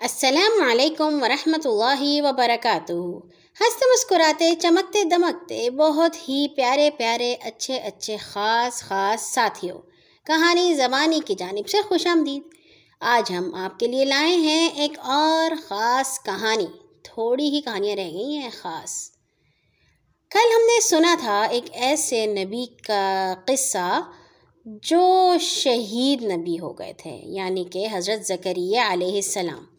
السلام علیکم ورحمۃ اللہ وبرکاتہ۔ ہنستے مسکراتے، چمکتے، دمکتے، بہت ہی پیارے پیارے، اچھے اچھے، خاص خاص ساتھیوں۔ کہانی، زبانی کی جانب سے خوش آمدید۔ آج ہم آپ کے لیے لائے ہیں ایک اور خاص کہانی۔ تھوڑی ہی کہانیاں رہ گئی ہیں، خاص۔ کل ہم نے سنا تھا ایک ایسے نبی کا قصہ جو شہید نبی ہو گئے تھے یعنی کہ حضرت ذکریہ علیہ السلام۔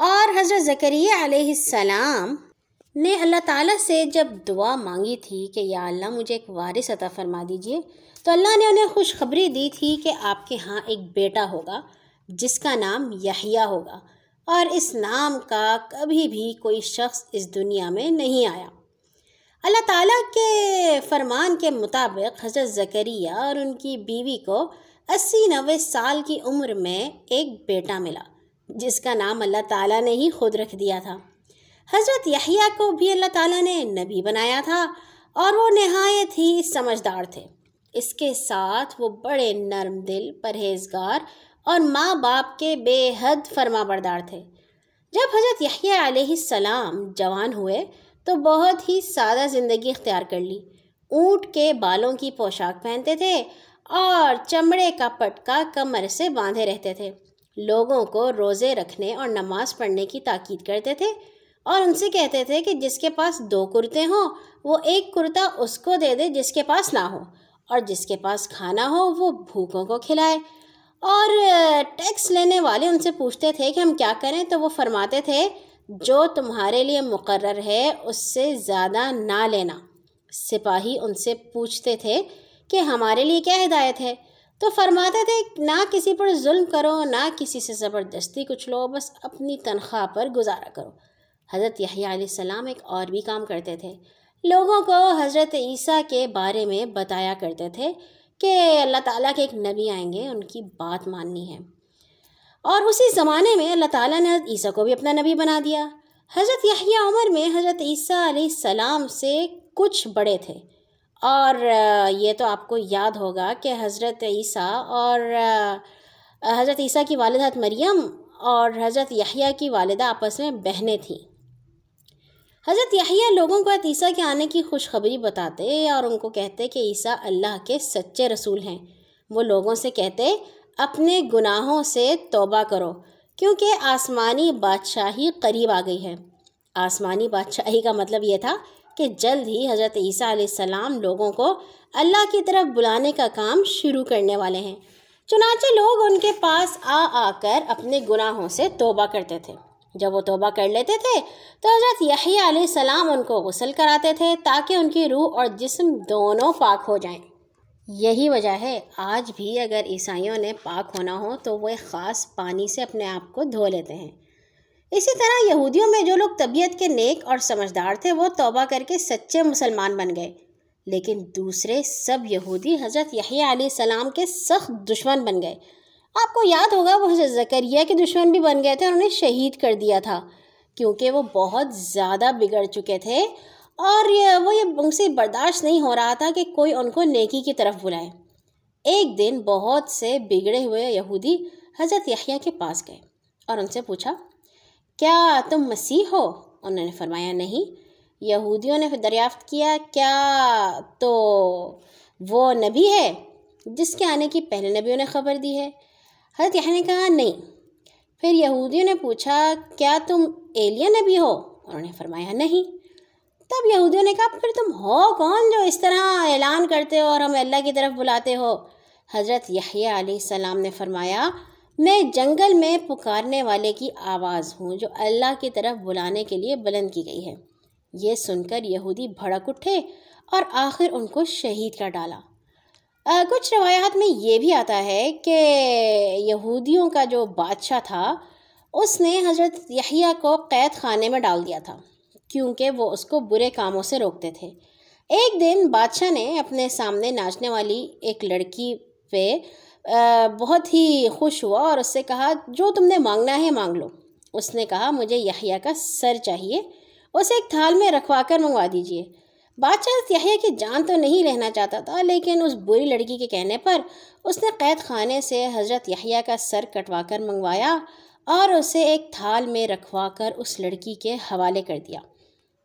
اور حضرت ذکریہ علیہ السلام نے اللہ تعالیٰ سے جب دعا مانگی تھی کہ یا اللہ مجھے ایک وارث عطا فرما دیجیے، تو اللہ نے انہیں خوشخبری دی تھی کہ آپ کے ہاں ایک بیٹا ہوگا جس کا نام یحییٰ ہوگا اور اس نام کا کبھی بھی کوئی شخص اس دنیا میں نہیں آیا۔ اللہ تعالیٰ کے فرمان کے مطابق حضرت ذکریہ اور ان کی بیوی کو اسی نوے سال کی عمر میں ایک بیٹا ملا۔ جس کا نام اللہ تعالیٰ نے ہی خود رکھ دیا تھا۔ حضرت یحییٰ کو بھی اللہ تعالیٰ نے نبی بنایا تھا اور وہ نہایت ہی سمجھدار تھے۔ اس کے ساتھ وہ بڑے نرم دل، پرہیزگار اور ماں باپ کے بے حد فرما بردار تھے۔ جب حضرت یحییٰ علیہ السلام جوان ہوئے تو بہت ہی سادہ زندگی اختیار کر لی۔ اونٹ کے بالوں کی پوشاک پہنتے تھے اور چمڑے کا پٹکا کمر سے باندھے رہتے تھے۔ لوگوں کو روزے رکھنے اور نماز پڑھنے کی تاکید کرتے تھے اور ان سے کہتے تھے کہ جس کے پاس دو کرتے ہوں، وہ ایک کرتا اس کو دے دے جس کے پاس نہ ہو، اور جس کے پاس کھانا ہو، وہ بھوکوں کو کھلائے۔ اور ٹیکس لینے والے ان سے پوچھتے تھے کہ ہم کیا کریں، تو وہ فرماتے تھے، جو تمہارے لیے مقرر ہے، اس سے زیادہ نہ لینا۔ سپاہی ان سے پوچھتے تھے کہ ہمارے لیے کیا ہدایت ہے؟ تو فرماتے تھے، نہ کسی پر ظلم کرو، نہ کسی سے زبردستی کچھ لو، بس اپنی تنخواہ پر گزارا کرو۔ حضرت یحییٰ علیہ السلام ایک اور بھی کام کرتے تھے۔ لوگوں کو حضرت عیسیٰ کے بارے میں بتایا کرتے تھے کہ اللہ تعالیٰ کے ایک نبی آئیں گے، ان کی بات ماننی ہے۔ اور اسی زمانے میں اللہ تعالیٰ نے حضرت عیسیٰ کو بھی اپنا نبی بنا دیا۔ حضرت یحییٰ عمر میں حضرت عیسیٰ علیہ السلام سے کچھ بڑے تھے۔ اور یہ تو آپ کو یاد ہوگا کہ حضرت عیسیٰ اور حضرت عیسیٰ کی والدہ مریم اور حضرت یحییٰ کی والدہ آپس میں بہنیں تھیں۔ حضرت یحییٰ لوگوں کو عیسیٰ کے آنے کی خوشخبری بتاتے اور ان کو کہتے کہ عیسیٰ اللہ کے سچے رسول ہیں۔ وہ لوگوں سے کہتے، اپنے گناہوں سے توبہ کرو، کیونکہ آسمانی بادشاہی قریب آ گئی ہے۔ آسمانی بادشاہی کا مطلب یہ تھا کہ جلد ہی حضرت عیسیٰ علیہ السلام لوگوں کو اللہ کی طرف بلانے کا کام شروع کرنے والے ہیں۔ چنانچہ لوگ ان کے پاس آ آ کر اپنے گناہوں سے توبہ کرتے تھے۔ جب وہ توبہ کر لیتے تھے تو حضرت یحییٰ علیہ السلام ان کو غسل کراتے تھے تاکہ ان کی روح اور جسم دونوں پاک ہو جائیں۔ یہی وجہ ہے، آج بھی اگر عیسائیوں نے پاک ہونا ہو تو وہ ایک خاص پانی سے اپنے آپ کو دھو لیتے ہیں۔ اسی طرح یہودیوں میں جو لوگ طبیعت کے نیک اور سمجھدار تھے، وہ توبہ کر کے سچے مسلمان بن گئے۔ لیکن دوسرے سب یہودی حضرت یحییٰ علیہ السلام کے سخت دشمن بن گئے۔ آپ کو یاد ہوگا، وہ حضرت ذکریہ کے دشمن بھی بن گئے تھے اور انہیں شہید کر دیا تھا۔ کیونکہ وہ بہت زیادہ بگڑ چکے تھے اور وہ یہ ان سے برداشت نہیں ہو رہا تھا کہ کوئی ان کو نیکی کی طرف بلائے۔ ایک دن بہت سے بگڑے ہوئے یہودی حضرت یحییٰ کے پاس گئے اور ان سے پوچھا کیا تم مسیح ہو؟ انہوں نے فرمایا، نہیں۔ یہودیوں نے دریافت کیا کیا تو وہ نبی ہے جس کے آنے کی پہلے نبیوں نے خبر دی ہے؟ حضرت یحییٰ نے کہا، نہیں۔ پھر یہودیوں نے پوچھا، کیا تم ایلیا نبی ہو؟ انہوں نے فرمایا، نہیں۔ تب یہودیوں نے کہا، پھر تم ہو کون جو اس طرح اعلان کرتے ہو اور ہمیں اللہ کی طرف بلاتے ہو؟ حضرت یحییٰ علیہ السلام نے فرمایا میں جنگل میں پکارنے والے کی آواز ہوں جو اللہ کی طرف بلانے کے لیے بلند کی گئی ہے۔ یہ سن کر یہودی بھڑک اٹھے اور آخر ان کو شہید کر ڈالا۔ کچھ روایات میں یہ بھی آتا ہے کہ یہودیوں کا جو بادشاہ تھا، اس نے حضرت یحییٰ کو قید خانے میں ڈال دیا تھا، کیونکہ وہ اس کو برے کاموں سے روکتے تھے۔ ایک دن بادشاہ نے اپنے سامنے ناچنے والی ایک لڑکی پہ بہت ہی خوش ہوا اور اس سے کہا، جو تم نے مانگنا ہے مانگ لو۔ اس نے کہا، مجھے یحییٰ کا سر چاہیے۔ اسے ایک تھال میں رکھوا کر منگوا دیجیے بادشاہ یحییٰ کی جان تو نہیں رہنا چاہتا تھا، لیکن اس بری لڑکی کے کہنے پر اس نے قید خانے سے حضرت یحییٰ کا سر کٹوا کر منگوایا اور اسے ایک تھال میں رکھوا کر اس لڑکی کے حوالے کر دیا۔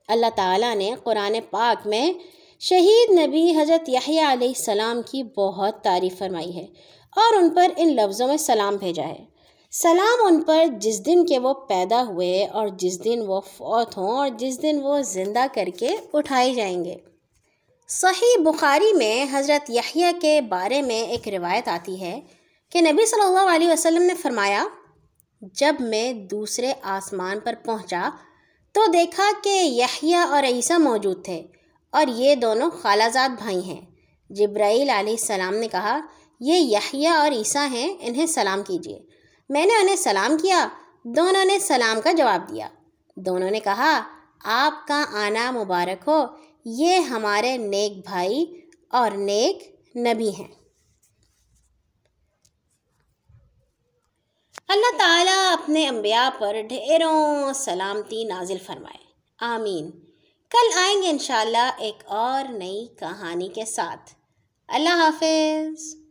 اللہ تعالیٰ نے قرآن پاک میں شہید نبی حضرت یحییٰ علیہ السلام کی بہت تعریف فرمائی ہے۔ اور ان پر ان لفظوں میں سلام بھیجا ہے۔ سلام ان پر جس دن کے وہ پیدا ہوئے اور جس دن وہ فوت ہوں اور جس دن وہ زندہ کر کے اٹھائے جائیں گے۔ صحیح بخاری میں حضرت یحییٰ کے بارے میں ایک روایت آتی ہے کہ نبی صلی اللہ علیہ وسلم نے فرمایا، جب میں دوسرے آسمان پر پہنچا تو دیکھا کہ یحییٰ اور عیسیٰ موجود تھے اور یہ دونوں خالہ زاد بھائی ہیں۔ جبرائیل علیہ السلام نے کہا یہ یحییٰ اور عیسیٰ ہیں، انہیں سلام کیجیے میں نے انہیں سلام کیا، دونوں نے سلام کا جواب دیا۔ دونوں نے کہا، آپ کا آنا مبارک ہو، یہ ہمارے نیک بھائی اور نیک نبی ہیں۔ اللہ تعالیٰ اپنے انبیاء پر ڈھیروں سلامتی نازل فرمائے۔ آمین۔ کل آئیں گے انشاءاللہ ایک اور نئی کہانی کے ساتھ۔ اللہ حافظ۔